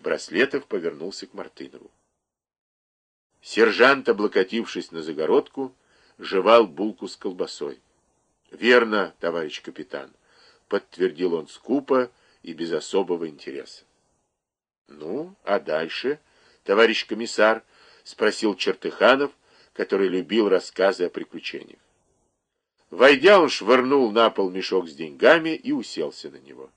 Браслетов повернулся к Мартынову. Сержант, облокотившись на загородку, жевал булку с колбасой. «Верно, товарищ капитан», — подтвердил он скупо и без особого интереса. «Ну, а дальше, товарищ комиссар?» — спросил Чертыханов, который любил рассказы о приключениях. Войдя, он швырнул на пол мешок с деньгами и уселся на него.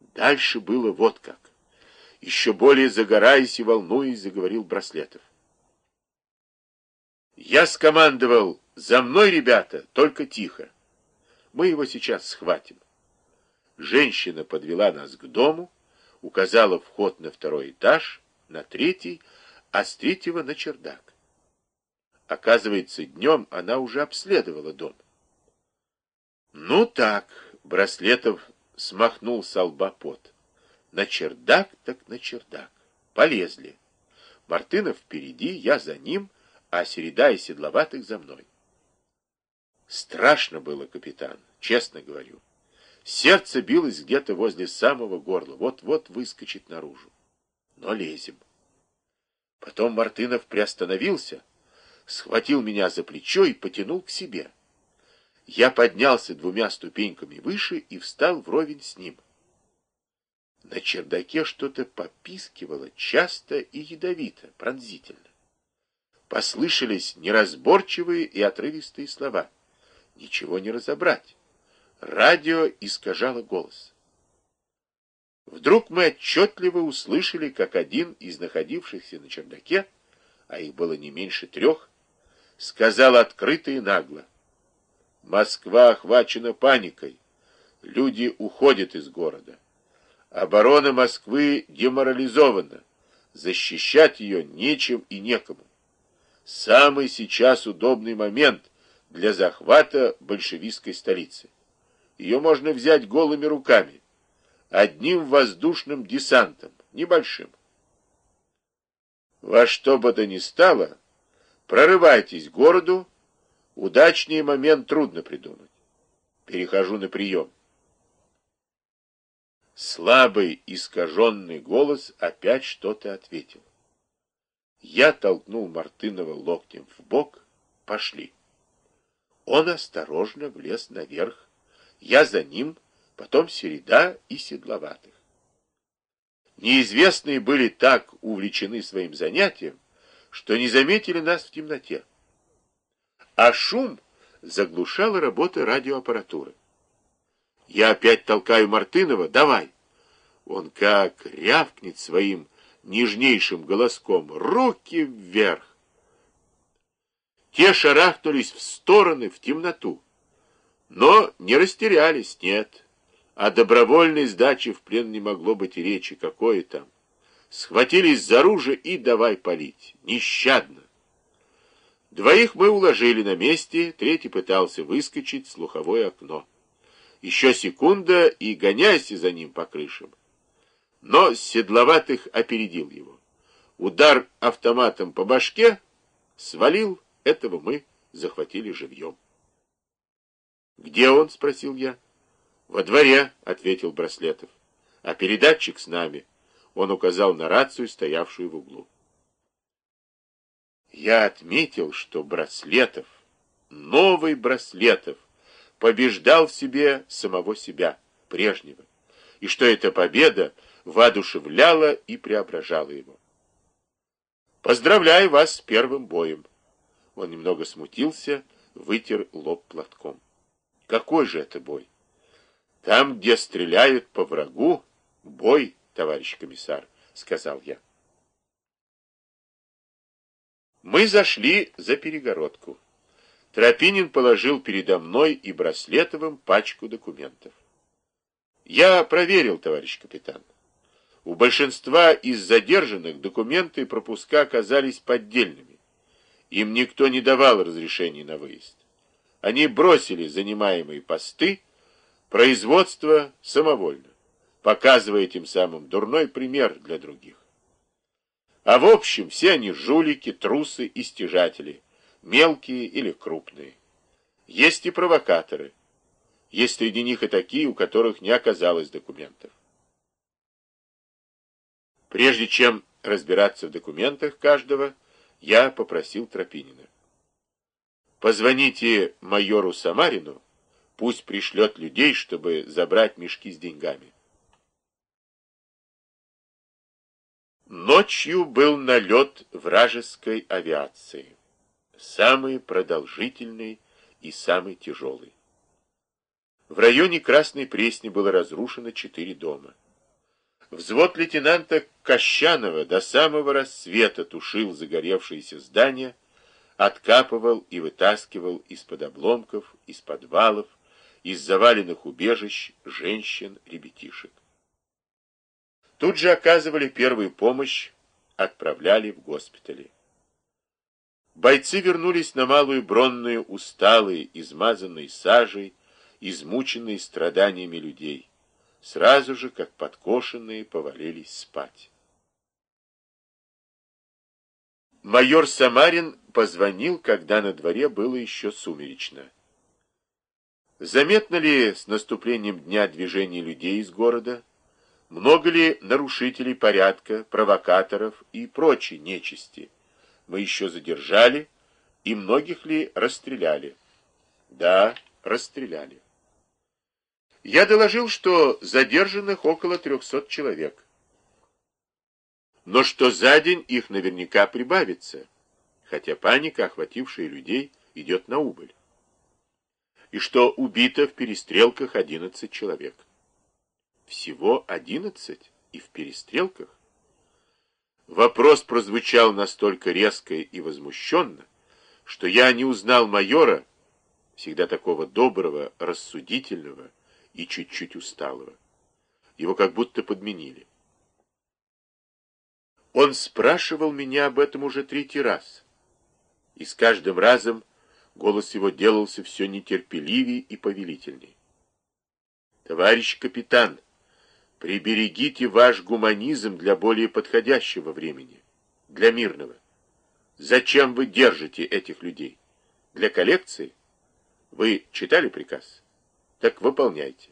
Дальше было вот как. Еще более загораясь и волнуясь, заговорил Браслетов. Я скомандовал, за мной, ребята, только тихо. Мы его сейчас схватим. Женщина подвела нас к дому, указала вход на второй этаж, на третий, а с третьего на чердак. Оказывается, днем она уже обследовала дом. Ну так, Браслетов смахнул с лба пот. На чердак так на чердак. Полезли. Мартынов впереди, я за ним, а Середа и Седловатых за мной. Страшно было, капитан, честно говорю. Сердце билось где-то возле самого горла, вот-вот выскочит наружу. Но лезем. Потом Мартынов приостановился, схватил меня за плечо и потянул к себе. Я поднялся двумя ступеньками выше и встал вровень с ним. На чердаке что-то попискивало часто и ядовито, пронзительно. Послышались неразборчивые и отрывистые слова. Ничего не разобрать. Радио искажало голос. Вдруг мы отчетливо услышали, как один из находившихся на чердаке, а их было не меньше трех, сказал открыто и нагло. Москва охвачена паникой. Люди уходят из города. Оборона Москвы деморализована. Защищать ее нечем и некому. Самый сейчас удобный момент для захвата большевистской столицы. Ее можно взять голыми руками, одним воздушным десантом, небольшим. Во что бы то ни стало, Прорывайтесь к городу. Удачнее момент трудно придумать. Перехожу на прием. Слабый, искаженный голос опять что-то ответил. Я толкнул Мартынова локтем в бок. Пошли. Он осторожно влез наверх. Я за ним, потом Середа и Седловатых. Неизвестные были так увлечены своим занятием, что не заметили нас в темноте. А шум заглушала работа радиоаппаратуры. Я опять толкаю Мартынова, давай. Он как рявкнет своим нежнейшим голоском, руки вверх. Те шарахнулись в стороны, в темноту. Но не растерялись, нет. О добровольной сдаче в плен не могло быть и речи, какое там схватились за оружие и давай палить. Нещадно. Двоих мы уложили на месте, третий пытался выскочить в слуховое окно. Еще секунда и гоняйся за ним по крышам. Но Седловатых опередил его. Удар автоматом по башке свалил, этого мы захватили живьем. «Где он?» — спросил я. «Во дворе», — ответил Браслетов. «А передатчик с нами». Он указал на рацию, стоявшую в углу. Я отметил, что Браслетов, новый Браслетов, побеждал в себе самого себя, прежнего, и что эта победа воодушевляла и преображала его. «Поздравляю вас с первым боем!» Он немного смутился, вытер лоб платком. «Какой же это бой? Там, где стреляют по врагу, бой товарищ комиссар, сказал я. Мы зашли за перегородку. Тропинин положил передо мной и Браслетовым пачку документов. Я проверил, товарищ капитан. У большинства из задержанных документы и пропуска оказались поддельными. Им никто не давал разрешений на выезд. Они бросили занимаемые посты, производство самовольно показывая тем самым дурной пример для других. А в общем, все они жулики, трусы и стяжатели, мелкие или крупные. Есть и провокаторы. Есть среди них и такие, у которых не оказалось документов. Прежде чем разбираться в документах каждого, я попросил Тропинина. Позвоните майору Самарину, пусть пришлет людей, чтобы забрать мешки с деньгами. Ночью был налет вражеской авиации, самый продолжительный и самый тяжелый. В районе Красной Пресни было разрушено четыре дома. Взвод лейтенанта Кощанова до самого рассвета тушил загоревшиеся здания, откапывал и вытаскивал из-под обломков, из подвалов, из заваленных убежищ женщин, ребятишек. Тут же оказывали первую помощь, отправляли в госпитали. Бойцы вернулись на Малую Бронную усталые, измазанные сажей, измученные страданиями людей. Сразу же, как подкошенные, повалились спать. Майор Самарин позвонил, когда на дворе было еще сумеречно. Заметно ли с наступлением дня движения людей из города? Много ли нарушителей порядка, провокаторов и прочей нечисти? Мы еще задержали, и многих ли расстреляли? Да, расстреляли. Я доложил, что задержанных около 300 человек но что за день их наверняка прибавится, хотя паника, охватившая людей, идет на убыль. И что убито в перестрелках 11 человек. Всего 11 и в перестрелках? Вопрос прозвучал настолько резко и возмущенно, что я не узнал майора, всегда такого доброго, рассудительного и чуть-чуть усталого. Его как будто подменили. Он спрашивал меня об этом уже третий раз. И с каждым разом голос его делался все нетерпеливее и повелительней. Товарищ капитан, приберегите ваш гуманизм для более подходящего времени, для мирного. Зачем вы держите этих людей? Для коллекции? Вы читали приказ? Так выполняйте.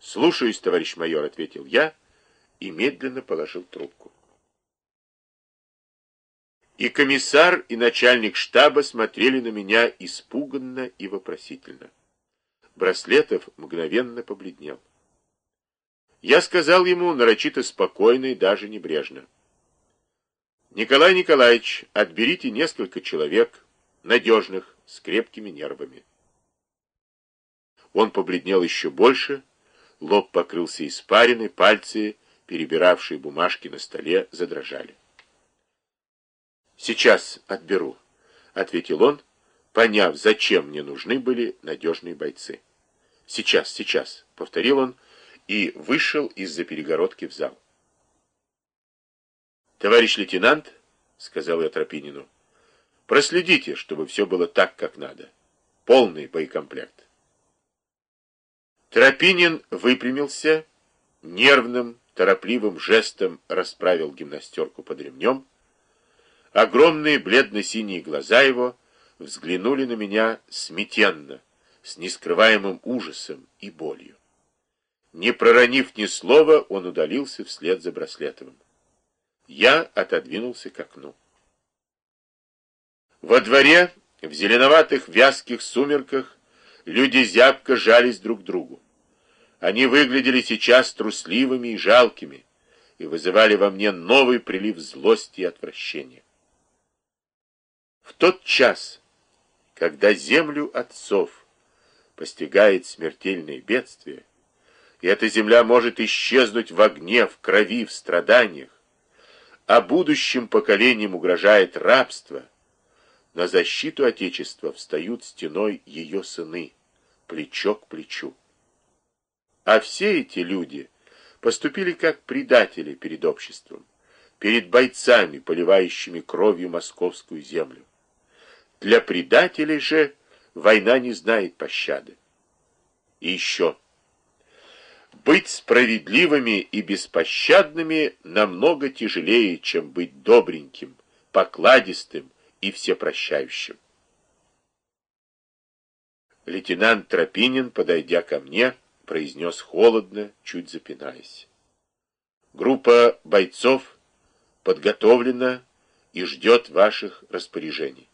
Слушаюсь, товарищ майор, ответил я и медленно положил трубку. И комиссар, и начальник штаба смотрели на меня испуганно и вопросительно. Браслетов мгновенно побледнел. Я сказал ему нарочито спокойно и даже небрежно. «Николай Николаевич, отберите несколько человек, надежных, с крепкими нервами». Он побледнел еще больше, лоб покрылся испариной, пальцы, перебиравшие бумажки на столе, задрожали. «Сейчас отберу», — ответил он, поняв, зачем мне нужны были надежные бойцы. «Сейчас, сейчас», — повторил он и вышел из-за перегородки в зал. «Товарищ лейтенант», — сказал я Тропинину, — «проследите, чтобы все было так, как надо. Полный боекомплект». Тропинин выпрямился, нервным, торопливым жестом расправил гимнастерку под ремнем, Огромные бледно-синие глаза его взглянули на меня сметенно, с нескрываемым ужасом и болью. Не проронив ни слова, он удалился вслед за Браслетовым. Я отодвинулся к окну. Во дворе, в зеленоватых вязких сумерках, люди зябко жались друг к другу. Они выглядели сейчас трусливыми и жалкими и вызывали во мне новый прилив злости и отвращения. В тот час, когда землю отцов постигает смертельное бедствие, и эта земля может исчезнуть в огне, в крови, в страданиях, а будущим поколениям угрожает рабство, на защиту Отечества встают стеной ее сыны, плечо к плечу. А все эти люди поступили как предатели перед обществом, перед бойцами, поливающими кровью московскую землю. Для предателей же война не знает пощады. И еще. Быть справедливыми и беспощадными намного тяжелее, чем быть добреньким, покладистым и всепрощающим. Лейтенант Тропинин, подойдя ко мне, произнес холодно, чуть запинаясь. Группа бойцов подготовлена и ждет ваших распоряжений.